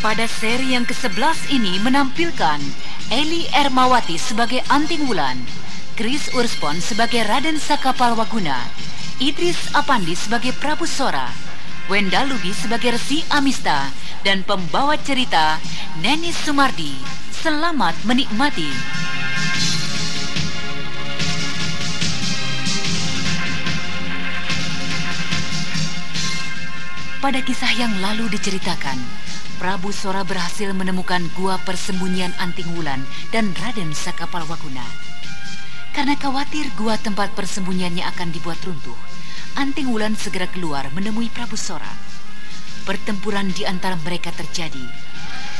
Pada seri yang ke-11 ini menampilkan Eli Ermawati sebagai Anting Wulan, Chris Urspon sebagai Raden Sakapal Waguna, Idris Apandi sebagai Prabu Sora, Wenda Lubi sebagai Resi Amista, dan pembawa cerita Neni Sumardi. Selamat menikmati. Pada kisah yang lalu diceritakan, Prabu Sora berhasil menemukan gua persembunyian Anting Wulan dan Raden Sakapal Waguna. Karena khawatir gua tempat persembunyiannya akan dibuat runtuh, Anting Wulan segera keluar menemui Prabu Sora. Pertempuran di antara mereka terjadi.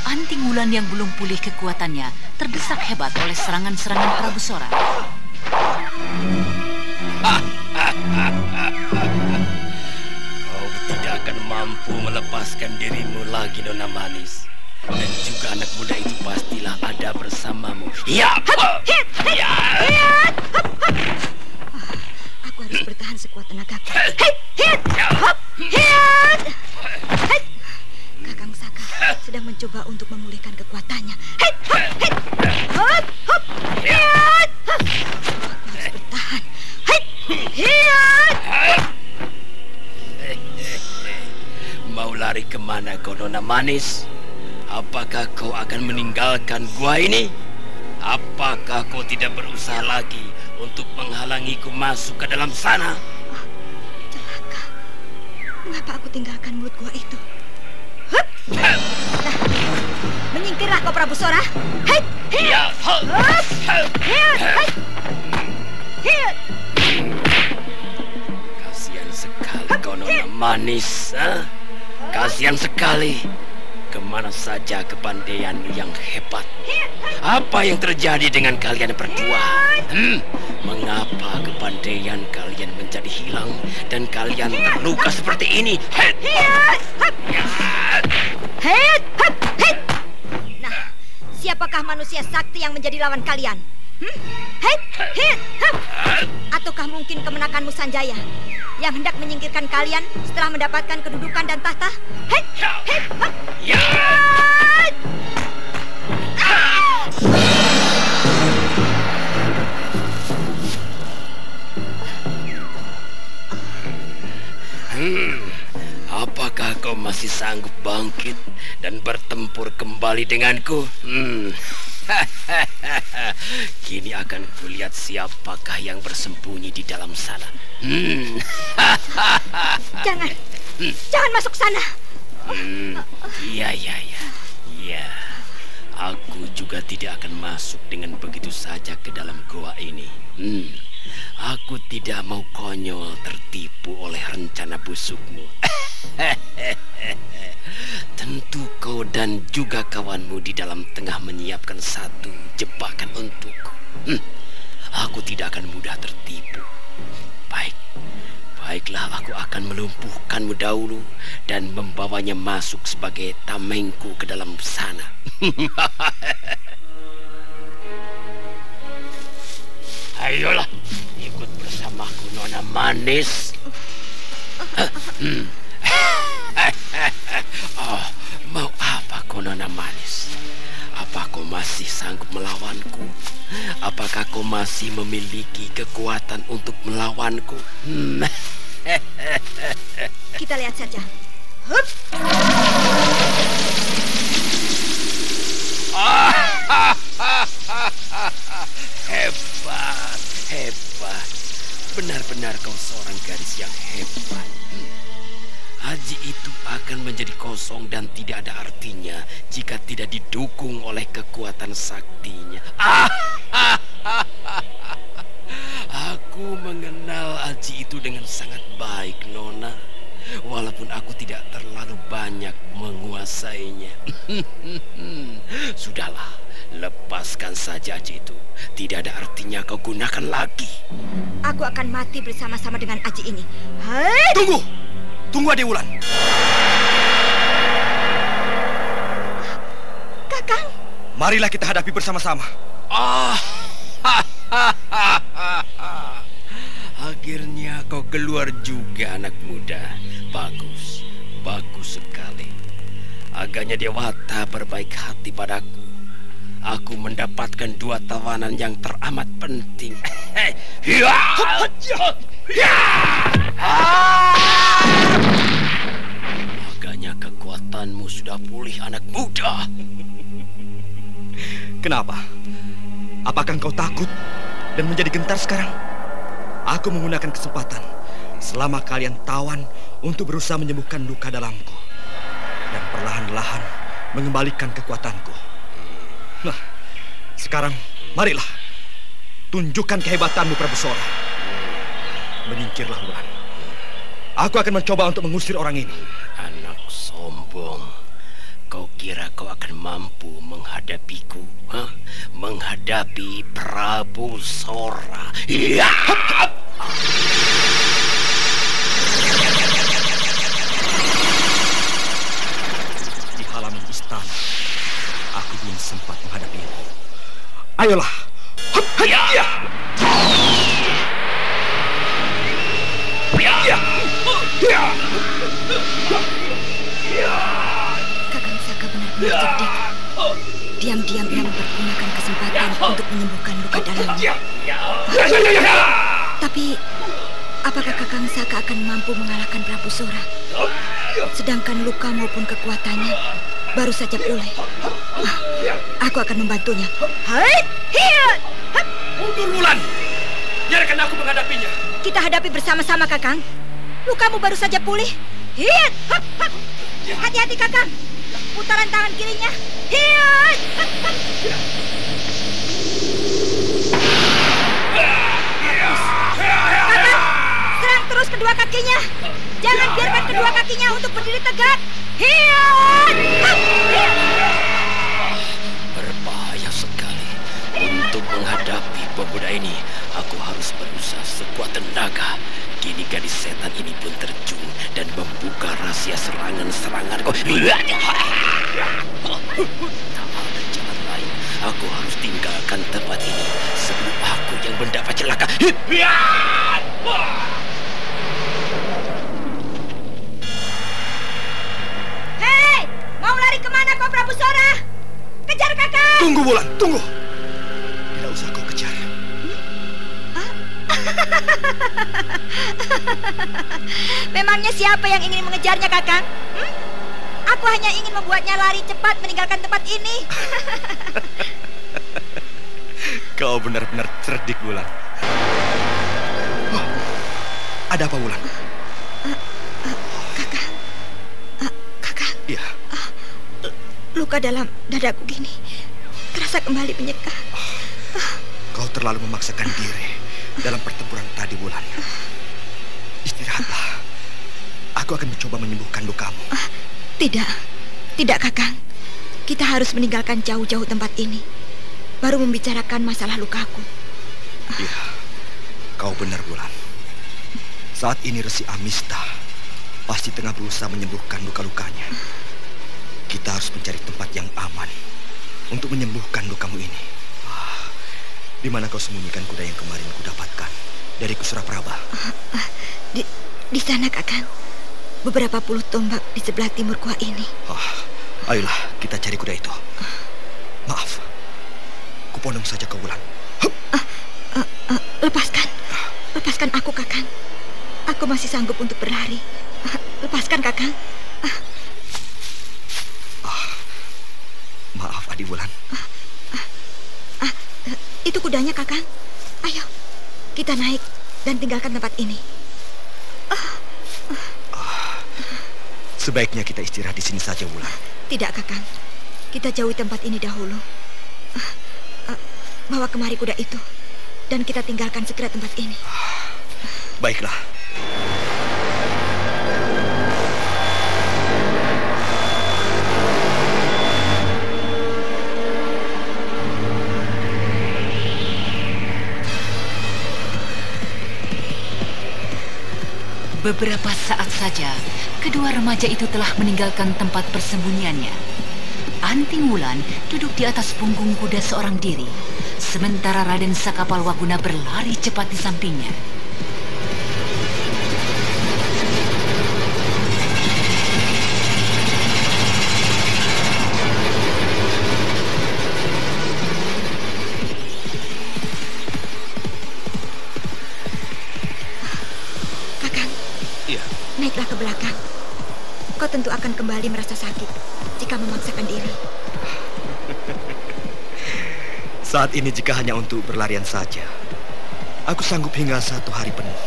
Anting Wulan yang belum pulih kekuatannya terdesak hebat oleh serangan-serangan Prabu Sora. Melepaskan dirimu lagi, Nona Manis. Dan juga anak muda itu pastilah ada bersamamu. Ya! Ya! Aku harus bertahan sekuat tenagaku. Kakang Saka sedang mencoba untuk memulihkan kekuatannya. Aku harus bertahan. Mau lari ke mana kau, Nona Manis? Apakah kau akan meninggalkan gua ini? Apakah kau tidak berusaha lagi untuk menghalangiku masuk ke dalam sana? Celaka. Mengapa aku tinggalkan mulut gua itu? Hup! Nah, menyingkirlah kau Prabu Sora. Hei! Ya! Hup! Hiat! Hei! Hiat! Kasihan sekali kau Nona Manis. ah. Kasihan sekali. Ke mana saja kepandaian yang hebat. Apa yang terjadi dengan kalian berdua? Hmm, mengapa kepandaian kalian menjadi hilang dan kalian terluka seperti ini? Nah, siapakah manusia sakti yang menjadi lawan kalian? Hmm? Ataukah mungkin kemenakanmu Sanjaya yang hendak menyingkirkan kalian setelah mendapatkan kedudukan dan tahta? Hit! Hup! Ya! Hmm, apakah kau masih sanggup bangkit dan bertempur kembali denganku? Hmm. Kini akan kulihat siapakah yang bersembunyi di dalam sana. Hmm. Jangan! Jangan masuk sana! Hmm, iya, iya, iya. Iya. Aku juga tidak akan masuk dengan begitu saja ke dalam goa ini. Hmm. Aku tidak mau konyol tertipu oleh rencana busukmu. Tentu kau dan juga kawanmu di dalam tengah menyiapkan satu jebakan untukku. Hmm. Aku tidak akan mudah tertipu. Baik, Baiklah, aku akan melumpuhkanmu dahulu dan membawanya masuk sebagai tamengku ke dalam sana. Ayolah, ikut bersamaku, Nona Manis. Hmm. oh, mau apa kau, Nona Manis? Apa kau masih sanggup melawanku? Apakah kau masih memiliki kekuatan untuk melawanku? Hmm. Kita lihat saja. Hup! hebat, hebat. Benar-benar kau seorang gadis yang hebat. Kosong dan tidak ada artinya jika tidak didukung oleh kekuatan saktinya. Aku mengenal Aji itu dengan sangat baik, Nona. walaupun aku tidak terlalu banyak menguasainya. Sudahlah, lepaskan saja Aji itu. Tidak ada artinya kau gunakan lagi. Aku akan mati bersama-sama dengan Aji ini. Hai! Tunggu! Tunggu Ade Wulan. Marilah kita hadapi bersama-sama. Ah, Akhirnya kau keluar juga anak muda. Bagus, bagus sekali. Agaknya Dewata berbaik hati padaku. Aku mendapatkan dua tawanan yang teramat penting. Ya! Ya! Agaknya kekuatanmu sudah pulih anak muda. Kenapa? Apakah engkau takut dan menjadi gentar sekarang? Aku menggunakan kesempatan selama kalian tawan untuk berusaha menyembuhkan luka dalamku dan perlahan-lahan mengembalikan kekuatanku. Nah, sekarang marilah tunjukkan kehebatanmu Prabu Sora. Menyingkirlah Wulan. Aku akan mencoba untuk mengusir orang ini. Anak sombong. Kira kau akan mampu menghadapiku? Hah? Menghadapi Prabu Sora? Ya! Di halaman istana, aku belum sempat menghadapimu. Ayolah. Hup, ya. Ya! Benar-benar cerdik. Diam-diam ia mempergunakan kesempatan untuk menyembuhkan luka dalamnya. Ya, ya, ya, ya. Tapi, apakah Kakang Saka akan mampu mengalahkan Prabu Sora? Sedangkan luka maupun kekuatannya baru saja pulih. Ah, aku akan membantunya. Hai. Mundur Wulan. Biarkan aku menghadapinya. Kita hadapi bersama-sama, Kakang. Lukamu baru saja pulih. Hiat, hap, hap. Hati-hati, Kakang. Putaran tangan kirinya. Kakang, serang terus kedua kakinya. Jangan biarkan kedua kakinya untuk berdiri tegak. Hiat. Berbahaya sekali. Untuk menghadapi pemuda ini, aku harus berusaha sekuat tenaga. Kini gadis setan ini pun terjun dan membuka rahasia serangan-serangan. Tak ada jalan lain. Aku harus tinggalkan tempat ini sebelum aku yang mendapat celaka. Hei, mau lari ke mana kau Prabu Sora? Kejar kakak! Tunggu Wulan, tunggu. Memangnya siapa yang ingin mengejarnya kakang? Hmm? Aku hanya ingin membuatnya lari cepat meninggalkan tempat ini. Kau benar-benar cerdik, Wulan. Oh, ada apa, Wulan? kakang, Ah, kakang, Iya, luka dalam dadaku gini terasa kembali menyeka. kau terlalu memaksakan diri dalam pertempuran tadi, Wulan. Istirahatlah. Aku akan mencoba menyembuhkan lukamu. Tidak, tidak kakang. Kita harus meninggalkan jauh-jauh tempat ini. Baru membicarakan masalah lukaku. Iya, kau benar, Wulan. Saat ini Resi Amista pasti tengah berusaha menyembuhkan luka-lukanya. Kita harus mencari tempat yang aman untuk menyembuhkan lukamu ini. Ah, Di mana kau sembunyikan kuda yang kemarin kudapatkan dari Kusuraprabha? Di, di sana kakang. Beberapa puluh tombak di sebelah timur gua ini. Ah, ayolah kita cari kuda itu. Maaf, kupondong saja kau Wulan. Lepaskan. Lepaskan aku, Kakang. Aku masih sanggup untuk berlari. Lepaskan, Kakang. Maaf Adi Wulan. Eh, Itu kudanya, Kakang. Ayo, kita naik dan tinggalkan tempat ini. Sebaiknya kita istirahat di sini saja Wulan. Tidak, Kakang. Kita jauhi tempat ini dahulu. Eh, Bawa kemari kuda itu. Dan kita tinggalkan segera tempat ini. Baiklah. Beberapa saat saja, kedua remaja itu telah meninggalkan tempat persembunyiannya. Anting Wulan duduk di atas punggung kuda seorang diri, sementara Raden Sakapal Waguna berlari cepat di sampingnya. Tentu akan kembali merasa sakit jika memaksakan diri. Saat ini jika hanya untuk berlarian saja, aku sanggup hingga satu hari penuh.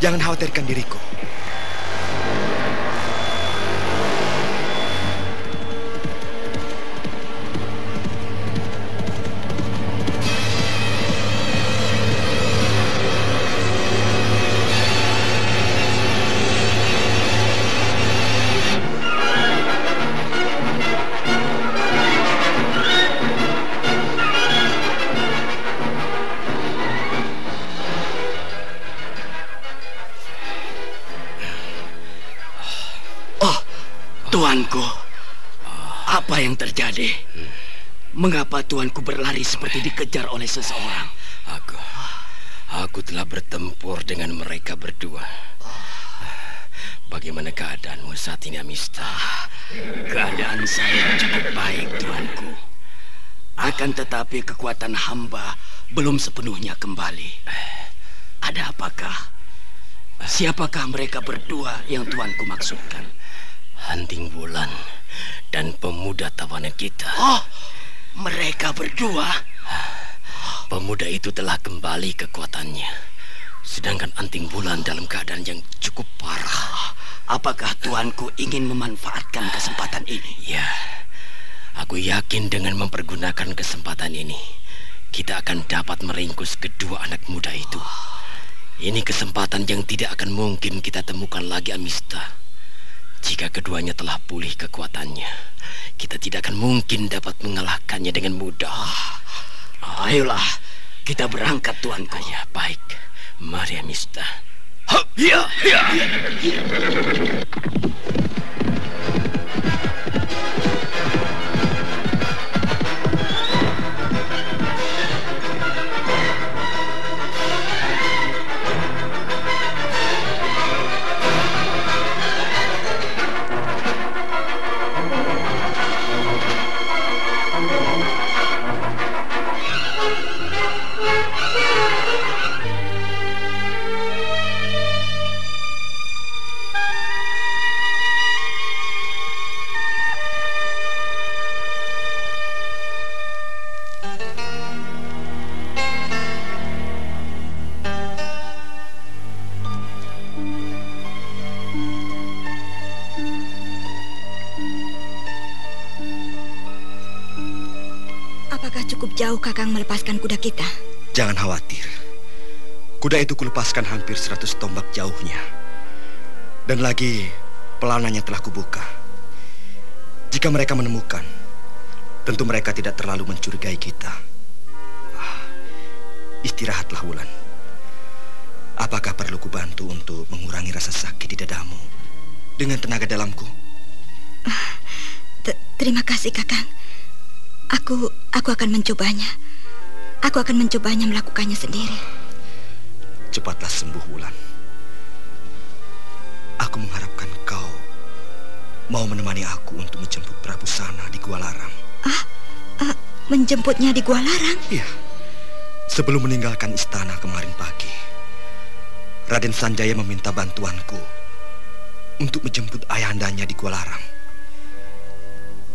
Jangan khawatirkan diriku. Apa yang terjadi? Mengapa tuanku berlari seperti dikejar oleh seseorang? Aku, aku telah bertempur dengan mereka berdua. Bagaimana keadaanmu saat ini, Amista? Keadaan saya cukup baik, tuanku. Akan tetapi kekuatan hamba belum sepenuhnya kembali. Ada apakah? Siapakah mereka berdua yang tuanku maksudkan? Hunting Bulan dan pemuda tawanan kita. Oh, mereka berdua. Pemuda itu telah kembali kekuatannya. Sedangkan Anting Bulan dalam keadaan yang cukup parah. Apakah tuanku ingin memanfaatkan kesempatan ini? Ya, aku yakin dengan mempergunakan kesempatan ini, kita akan dapat meringkus kedua anak muda itu. Ini kesempatan yang tidak akan mungkin kita temukan lagi, Amista. Jika keduanya telah pulih kekuatannya, kita tidak akan mungkin dapat mengalahkannya dengan mudah. Ayolah, kita berangkat, tuanku. Ya, baik. Mari, Amista. Ya, ya. Apakah cukup jauh Kakang melepaskan kuda kita? Jangan khawatir. Kuda itu kulepaskan hampir 100 tombak jauhnya. Dan lagi pelananya telah kubuka. Jika mereka menemukan, tentu mereka tidak terlalu mencurigai kita. Ah, istirahatlah Wulan. Apakah perlu kubantu untuk mengurangi rasa sakit di dadamu dengan tenaga dalamku? Ah, terima kasih Kakang. Aku aku akan mencobanya. Aku akan mencobanya melakukannya sendiri. Cepatlah sembuh, Wulan. Aku mengharapkan kau mau menemani aku untuk menjemput Prabu Sana di Gua Larang. Ah, ah menjemputnya di Gua Larang? Iya. Sebelum meninggalkan istana kemarin pagi, Raden Sanjaya meminta bantuanku untuk menjemput ayahandanya di Gua Larang.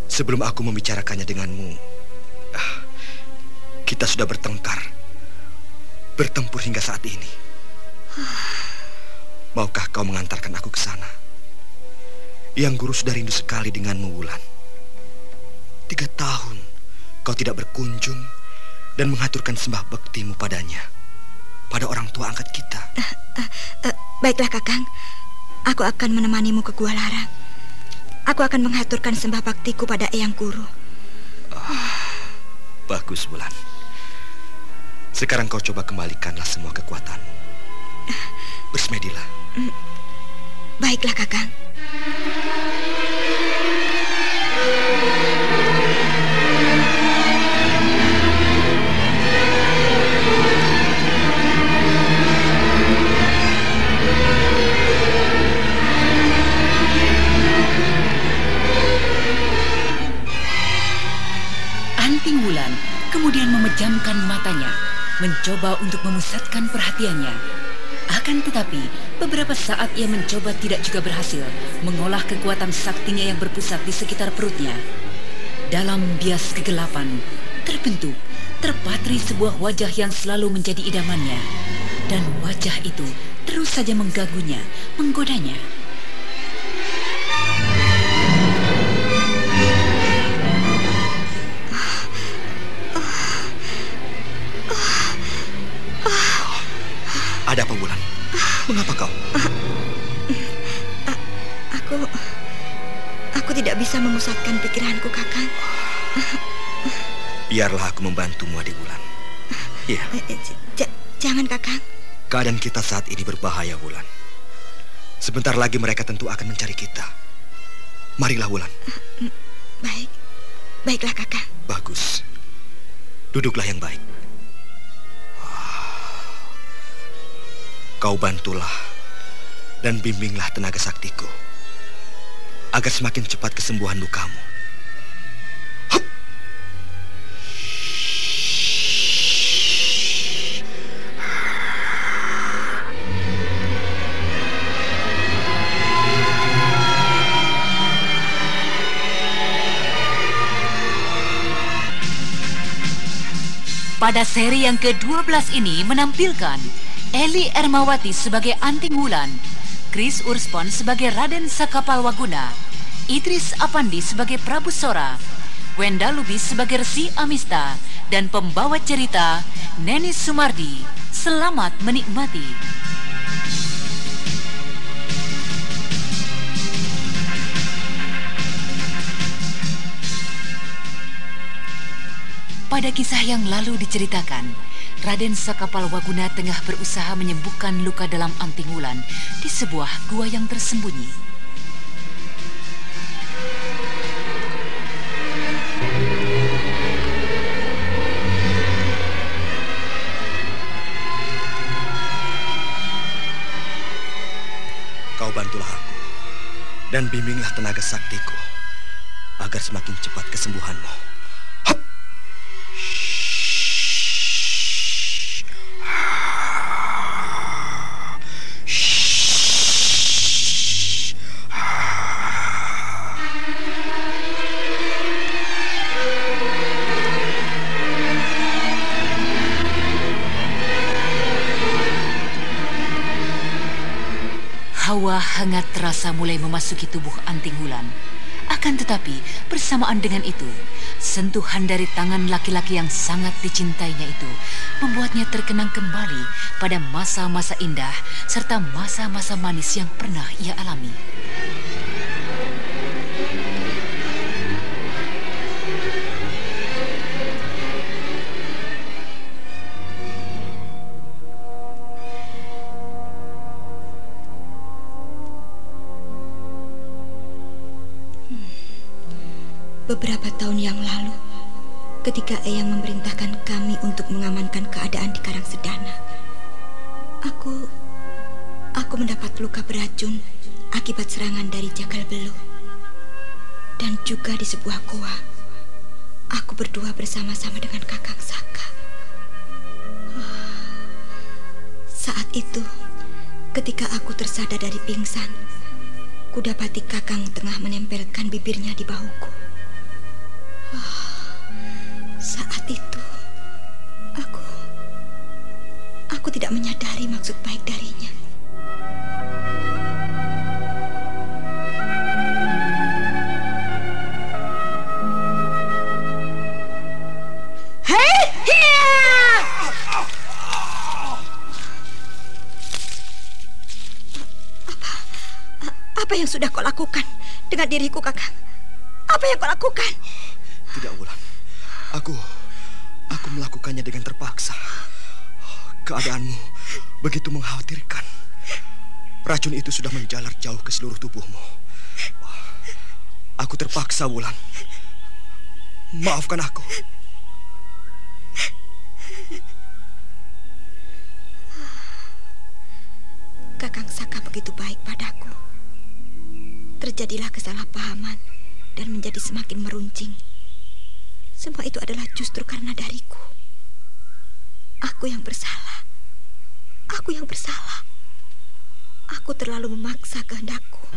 Sebelum aku membicarakannya denganmu, ah, kita sudah bertengkar, bertempur hingga saat ini. Maukah kau mengantarkan aku ke sana? Yang guru sudah rindu sekali denganmu, Wulan. Tiga tahun kau tidak berkunjung dan mengaturkan sembah baktimu padanya, pada orang tua angkat kita. Uh, uh, uh, baiklah, Kakang. Aku akan menemanimu ke Gua Larang. Aku akan mengaturkan sembah baktiku pada Eyang Guru. Oh, bagus, Bulan. Sekarang kau coba kembalikanlah semua kekuatanmu. Bersemedilah. Baiklah, Kakang. Wulan kemudian memejamkan matanya, mencoba untuk memusatkan perhatiannya. Akan tetapi, beberapa saat ia mencoba tidak juga berhasil mengolah kekuatan saktinya yang berpusat di sekitar perutnya. Dalam bias kegelapan, terbentuk, terpatri sebuah wajah yang selalu menjadi idamannya. Dan wajah itu terus saja mengganggunya, menggodanya. Pikiranku, Kakang. Biarlah aku membantumu, adik Wulan. Ya, Eh, eh, j- j- jangan, Kakang. keadaan kita saat ini berbahaya, Wulan. Sebentar lagi mereka tentu akan mencari kita. Marilah, Wulan. Baik. Baiklah, Kakang. Bagus. Duduklah yang baik. Kau bantulah dan bimbinglah tenaga saktiku agar semakin cepat kesembuhan lukamu. Pada seri yang ke-12 ini menampilkan Eli Ermawati sebagai Anting Wulan, Chris Urspon sebagai Raden Sakapal Waguna, Idris Apandi sebagai Prabu Sora, Wenda Lubis sebagai Resi Amista, dan pembawa cerita Neni Sumardi. Selamat menikmati. Pada kisah yang lalu diceritakan, Raden Sakapal Waguna tengah berusaha menyembuhkan luka dalam anting wulan di sebuah gua yang tersembunyi. Kau bantulah aku dan bimbinglah tenaga saktiku agar semakin cepat kesembuhanmu. Hawa hangat terasa mulai memasuki tubuh anting wulan. Akan tetapi, bersamaan dengan itu, sentuhan dari tangan laki-laki yang sangat dicintainya itu membuatnya terkenang kembali pada masa-masa indah serta masa-masa manis yang pernah ia alami. Beberapa tahun yang lalu, ketika Eyang memerintahkan kami untuk mengamankan keadaan di Karang Sedana, aku aku mendapat luka beracun akibat serangan dari Jagal Beluh. Dan juga di sebuah goa, aku berdua bersama-sama dengan Kakang Saka. Saat itu, ketika aku tersadar dari pingsan, kudapati Kakang tengah menempelkan bibirnya di bahuku. Saat itu, aku aku tidak menyadari maksud baik darinya. Apa, yang sudah kau lakukan dengan diriku, Kakang? Apa yang kau lakukan? Tidak, Wulan. Aku aku melakukannya dengan terpaksa. Keadaanmu begitu mengkhawatirkan. Racun itu sudah menjalar jauh ke seluruh tubuhmu. Aku terpaksa, Wulan. Maafkan aku. Kakang Saka begitu baik padaku. Terjadilah kesalahpahaman dan menjadi semakin meruncing. Semua itu adalah justru karena dariku. Aku yang bersalah. Aku yang bersalah. Aku terlalu memaksa kehendakku.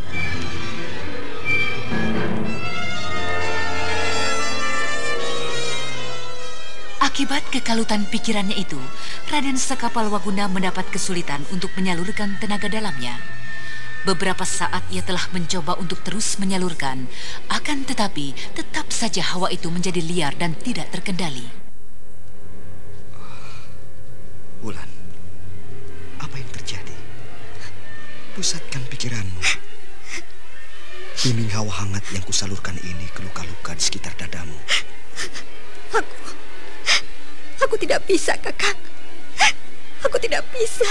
Akibat kekalutan pikirannya itu, Raden Sekapal Waguna mendapat kesulitan untuk menyalurkan tenaga dalamnya. Beberapa saat ia telah mencoba untuk terus menyalurkan, akan tetapi tetap saja hawa itu menjadi liar dan tidak terkendali. Wulan, apa yang terjadi? Pusatkan pikiranmu. Bimbing hawa hangat yang kusalurkan ini ke luka-luka di sekitar dadamu. Aku Aku tidak bisa, Kakak. Aku tidak bisa.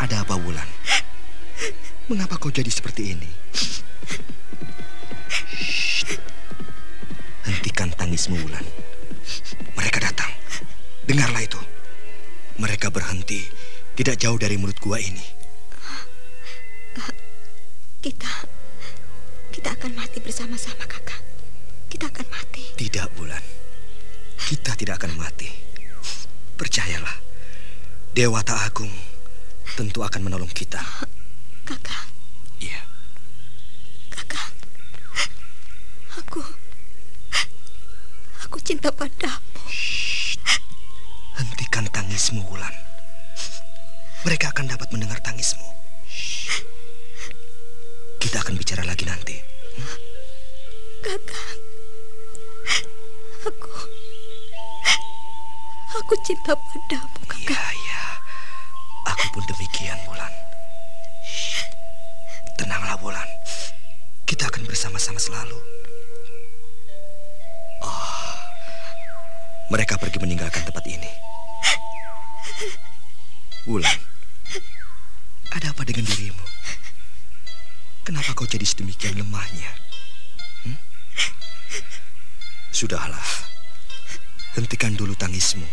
Ada apa, Wulan? Mengapa kau jadi seperti ini? Wulan. Mereka datang. Dengarlah itu. Mereka berhenti tidak jauh dari mulut gua ini. Kita kita akan mati bersama-sama, Kakak. Kita akan mati. Tidak, Bulan. Kita tidak akan mati. Percayalah, Dewata Agung tentu akan menolong kita. Kakak. Iya. Kakak. Aku... Aku cinta padamu. Hentikan tangismu, Wulan. Mereka akan dapat mendengar tangismu. Kita akan bicara lagi nanti. Hmm? Kakak. Aku... Aku cinta padamu, kakak. Iya, iya. Aku pun demikian, Bulan. Tenanglah, Bulan. Kita akan bersama-sama selalu. Mereka pergi meninggalkan tempat ini. Bulan, ada apa dengan dirimu? Kenapa kau jadi sedemikian lemahnya? Hmm? Sudahlah, hentikan dulu tangismu.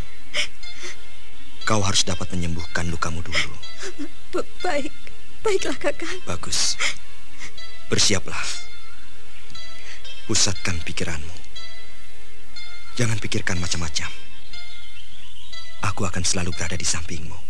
Kau harus dapat menyembuhkan lukamu dulu. Baik, baiklah kakak. Bagus. Bersiaplah. Pusatkan pikiranmu. Jangan pikirkan macam-macam. Aku akan selalu berada di sampingmu.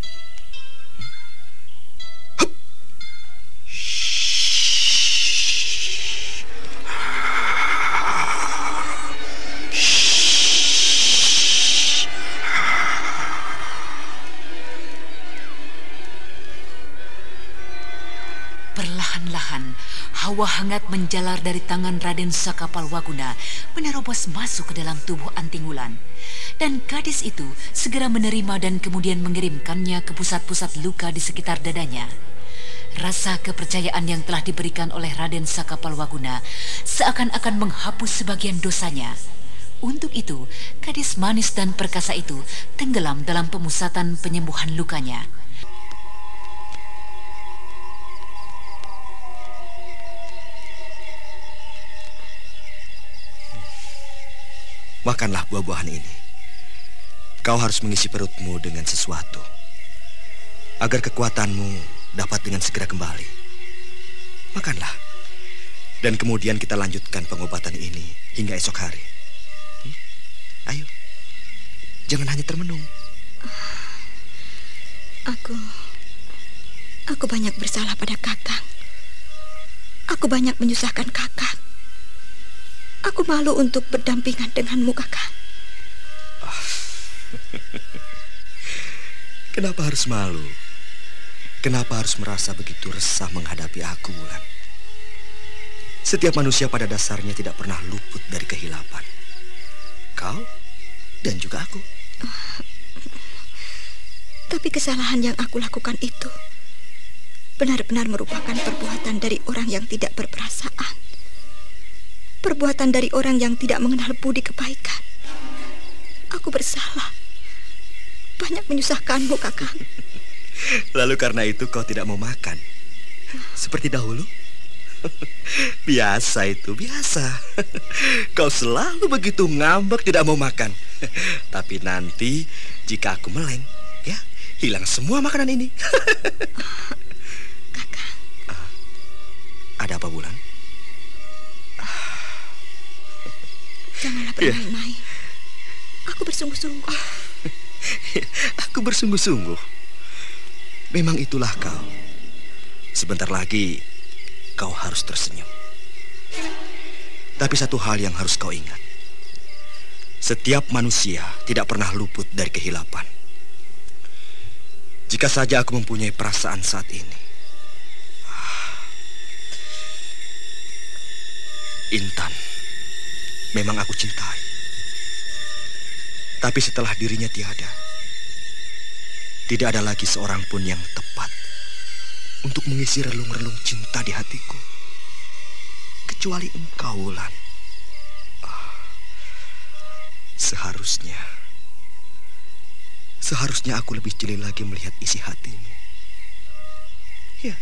Hawa hangat menjalar dari tangan Raden Sakapal Waguna menerobos masuk ke dalam tubuh Antingulan. Dan gadis itu segera menerima dan kemudian mengirimkannya ke pusat-pusat luka di sekitar dadanya. Rasa kepercayaan yang telah diberikan oleh Raden Sakapal Waguna seakan-akan menghapus sebagian dosanya. Untuk itu, gadis manis dan perkasa itu tenggelam dalam pemusatan penyembuhan lukanya. Makanlah buah-buahan ini. Kau harus mengisi perutmu dengan sesuatu. Agar kekuatanmu dapat dengan segera kembali. Makanlah. Dan kemudian kita lanjutkan pengobatan ini hingga esok hari. Hmm? Ayo. Jangan hanya termenung. Aku... Aku banyak bersalah pada kakak. Aku banyak menyusahkan kakak. Aku malu untuk berdampingan denganmu, kakak. Kenapa harus malu? Kenapa harus merasa begitu resah menghadapi aku, Wulan? Setiap manusia pada dasarnya tidak pernah luput dari kehilapan. Kau dan juga aku. Tapi kesalahan yang aku lakukan itu benar-benar merupakan perbuatan dari orang yang tidak berperasaan. Perbuatan dari orang yang tidak mengenal budi kebaikan. Aku bersalah. Banyak menyusahkanmu, kakak. Lalu karena itu kau tidak mau makan. Seperti dahulu? biasa itu, biasa. Kau selalu begitu ngambek tidak mau makan. Tapi nanti jika aku meleng, ya, hilang semua makanan ini. Kakak. Ada apa, Bulan? Janganlah Iya. bermain-main. Aku bersungguh-sungguh. Aku bersungguh-sungguh. Memang itulah kau. Sebentar lagi kau harus tersenyum. Tapi satu hal yang harus kau ingat. Setiap manusia tidak pernah luput dari kehilapan. Jika saja aku mempunyai perasaan saat ini. Ah. Intan, memang aku cintai. Tapi setelah dirinya tiada, tidak ada lagi seorang pun yang tepat untuk mengisi relung-relung cinta di hatiku. Kecuali engkau, Wulan. Ah, seharusnya, seharusnya aku lebih jeli lagi melihat isi hatimu. Ya,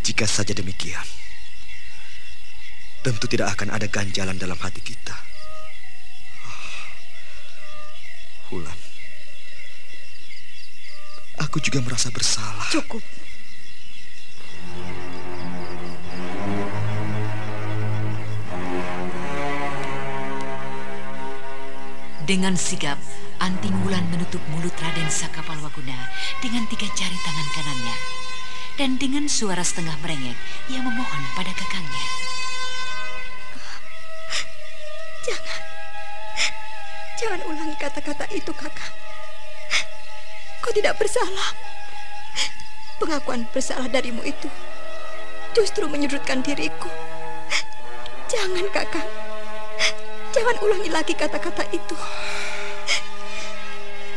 jika saja demikian, tentu tidak akan ada ganjalan dalam hati kita. Wulan. Aku juga merasa bersalah. Cukup. Dengan sigap, Anting Wulan menutup mulut Raden Sakapalwaguna dengan tiga jari tangan kanannya. Dan dengan suara setengah merengek, ia memohon pada kakangnya. Jangan ulangi kata-kata itu, Kakak. Kau tidak bersalah. Pengakuan bersalah darimu itu justru menyudutkan diriku. Jangan, Kakak. Jangan ulangi lagi kata-kata itu.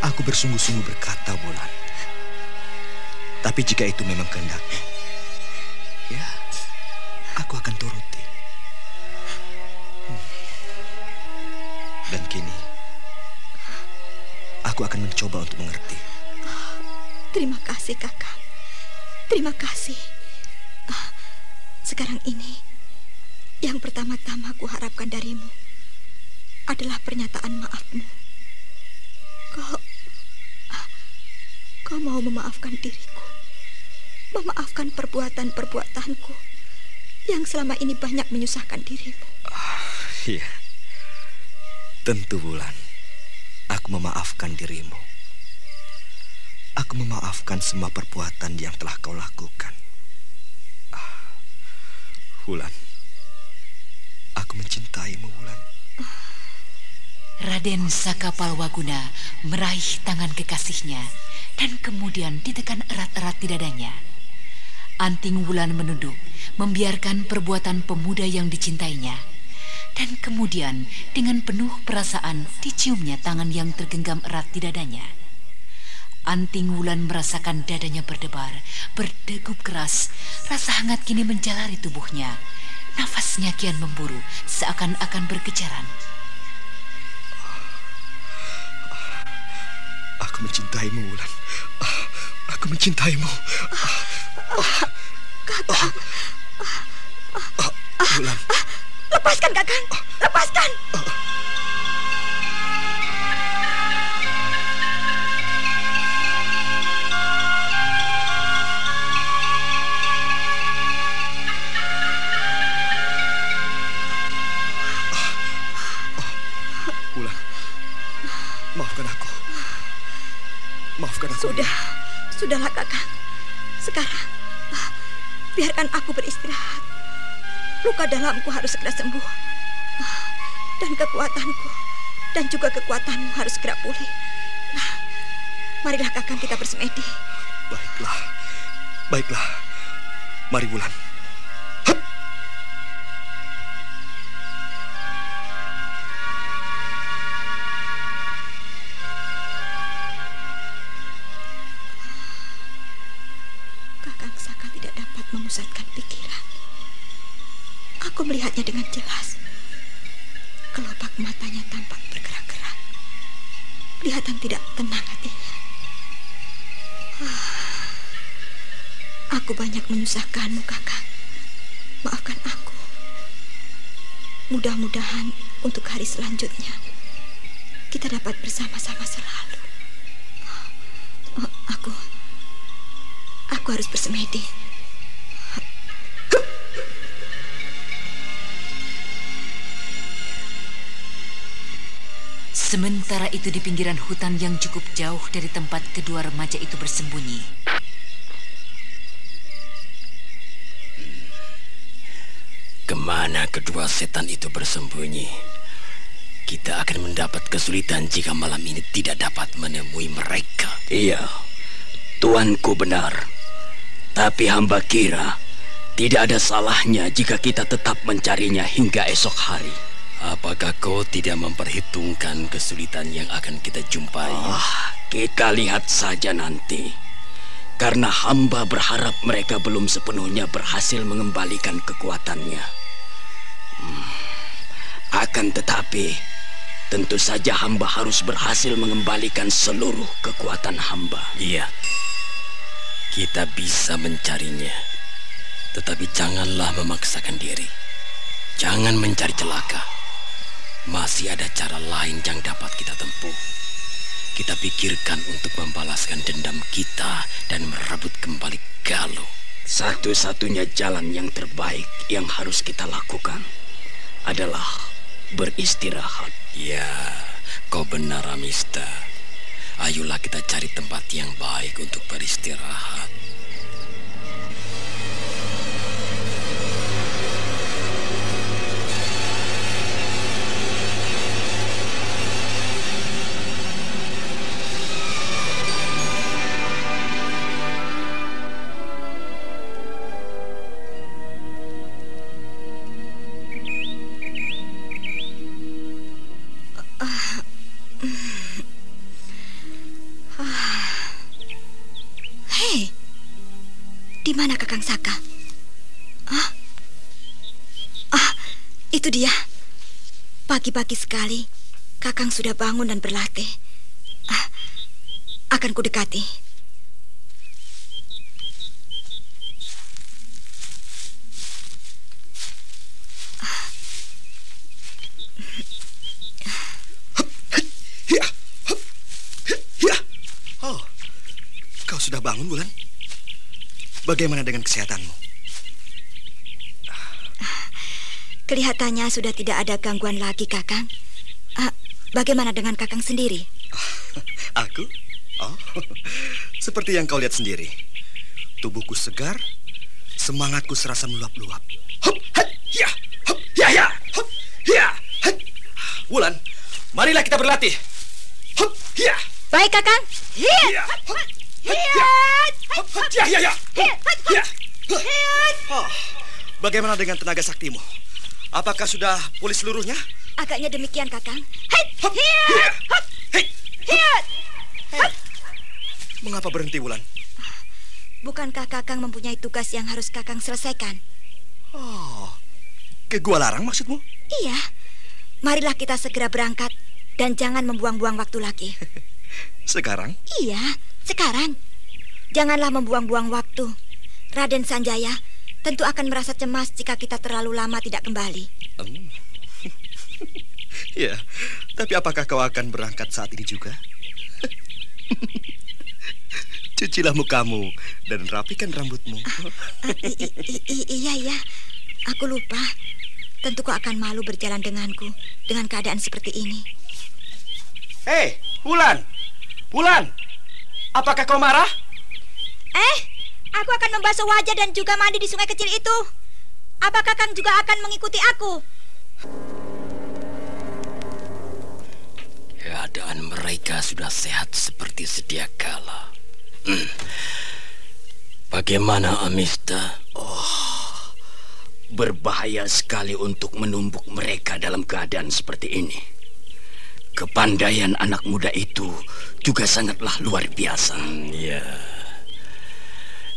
Aku bersungguh-sungguh berkata, Bulan. Tapi jika itu memang kehendakmu, ya, aku akan turuti. Hmm. Dan kini, aku akan mencoba untuk mengerti. Terima kasih, Kakak. Terima kasih. Ah, Sekarang ini, yang pertama-tama aku harapkan darimu adalah pernyataan maafmu. Kau, ah, kau mau memaafkan diriku, memaafkan perbuatan-perbuatanku yang selama ini banyak menyusahkan dirimu. Iya, tentu Bulan. Aku memaafkan dirimu. Aku memaafkan semua perbuatan yang telah kau lakukan. Ah, Wulan, aku mencintaimu, Wulan. Raden Sakapalwaguna meraih tangan kekasihnya dan kemudian ditekan erat-erat di dadanya. Anting Wulan menunduk, membiarkan perbuatan pemuda yang dicintainya. Dan kemudian dengan penuh perasaan diciumnya tangan yang tergenggam erat di dadanya. Anting Wulan merasakan dadanya berdebar, berdegup keras. Rasa hangat kini menjalari tubuhnya. Nafasnya kian memburu, seakan-akan berkejaran. Aku mencintaimu, Wulan. Ah, Aku mencintaimu. Kakak, Ah, Wulan, lepaskan, Kakak. Lepaskan. Wulan. Maafkan aku. Maafkan aku. Sudah, sudahlah kakak. Sekarang, ah, biarkan aku beristirahat. Luka dalamku harus segera sembuh. Ah, Dan kekuatanku dan juga kekuatanmu harus segera pulih. Nah, marilah kakak kita bersemedi. Baiklah. Baiklah. Mari Wulan. Sementara itu di pinggiran hutan yang cukup jauh dari tempat kedua remaja itu bersembunyi. Ke mana kedua setan itu bersembunyi? Kita akan mendapat kesulitan jika malam ini tidak dapat menemui mereka. Iya, tuanku benar. Tapi hamba kira tidak ada salahnya jika kita tetap mencarinya hingga esok hari. Apakah kau tidak memperhitungkan kesulitan yang akan kita jumpai? Oh, kita lihat saja nanti. Karena hamba berharap mereka belum sepenuhnya berhasil mengembalikan kekuatannya. Hmm. Akan tetapi, tentu saja hamba harus berhasil mengembalikan seluruh kekuatan hamba. Iya, kita bisa mencarinya. Tetapi janganlah memaksakan diri. Jangan mencari celaka. Masih ada cara lain yang dapat kita tempuh. Kita pikirkan untuk membalaskan dendam kita dan merebut kembali Galuh. Satu-satunya jalan yang terbaik yang harus kita lakukan adalah beristirahat. Ya, kau benar, Amista. Ayolah kita cari tempat yang baik untuk beristirahat. Itu dia. Pagi-pagi sekali, Kakang sudah bangun dan berlatih. Ah, akan kudekati. Oh, kau sudah bangun, Bulan? Bagaimana dengan kesehatanmu? Kelihatannya sudah tidak ada gangguan lagi, Kakang. Uh, bagaimana dengan Kakang sendiri? Aku? Oh, seperti yang kau lihat sendiri. Tubuhku segar, semangatku serasa meluap-luap. Hup, hat, ya, hup, ya, ya, hup, ya, hat. Wulan, marilah kita berlatih. Hup, ya. Baik, Kakang. Ya, hup, Ya, ya, ya. Ya. Oh, bagaimana dengan tenaga saktimu? Apakah sudah pulih seluruhnya? Agaknya demikian, Kakang. Mengapa berhenti, Wulan? Bukankah Kakang mempunyai tugas yang harus Kakang selesaikan? Oh, ke Gua Larang maksudmu? Iya. Marilah kita segera berangkat dan jangan membuang-buang waktu lagi. Sekarang? Iya, sekarang, janganlah membuang-buang waktu. Raden Sanjaya tentu akan merasa cemas jika kita terlalu lama tidak kembali. Um. ya, tapi apakah kau akan berangkat saat ini juga? Cucilah mukamu dan rapikan rambutmu. Uh, uh, iya, iya. Aku lupa. Tentu kau akan malu berjalan denganku dengan keadaan seperti ini. Hei, Bulan! Bulan! Apakah kau marah? Eh, aku akan membasuh wajah dan juga mandi di sungai kecil itu. Apakah Kang juga akan mengikuti aku? Keadaan mereka sudah sehat seperti sedia kala. Hmm. Bagaimana Amista? Oh, berbahaya sekali untuk menumbuk mereka dalam keadaan seperti ini. Kepandaian anak muda itu juga sangatlah luar biasa. Ya.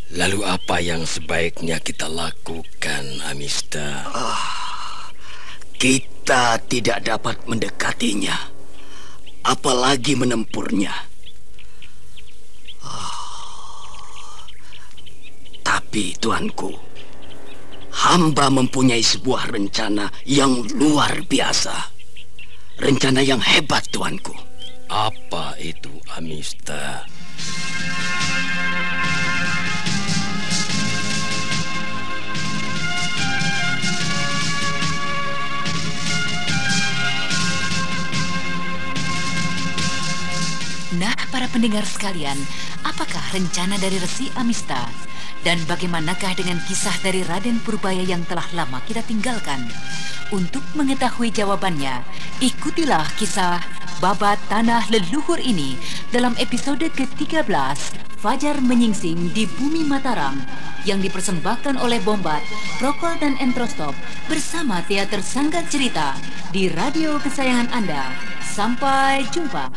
Lalu apa yang sebaiknya kita lakukan, Amista? Ah, kita tidak dapat mendekatinya, apalagi menempurnya. Ah, Tapi, tuanku, hamba mempunyai sebuah rencana yang luar biasa. Rencana yang hebat, tuanku. Apa itu, Amista? Nah, para pendengar sekalian, apakah rencana dari Resi Amista? Dan bagaimanakah dengan kisah dari Raden Purbaya yang telah lama kita tinggalkan? Untuk mengetahui jawabannya, ikutilah kisah Babat Tanah Leluhur ini dalam episode ke-13 Fajar Menyingsing di Bumi Mataram yang dipersembahkan oleh Bombat, Prokol dan Entrostop bersama Teater Sanggar Cerita di radio kesayangan Anda. Sampai jumpa.